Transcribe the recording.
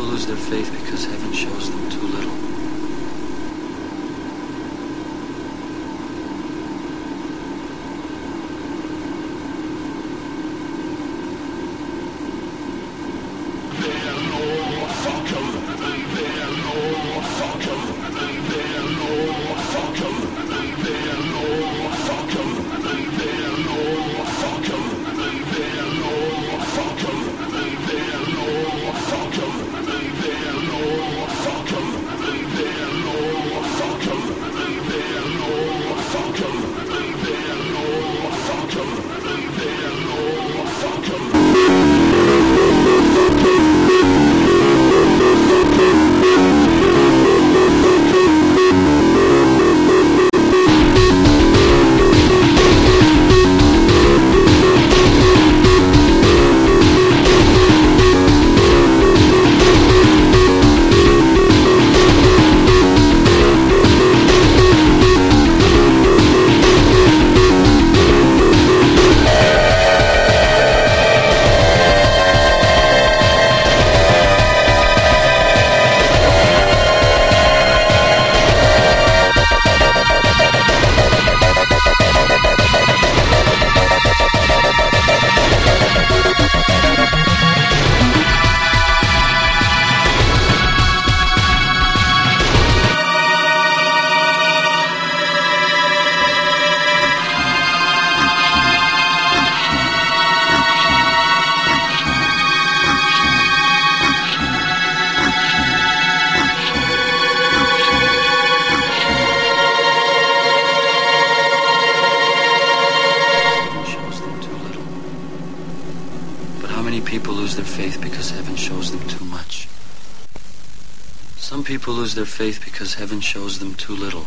people lose their faith because heaven shows them too little. lose their faith because heaven shows them too much. Some people lose their faith because heaven shows them too little.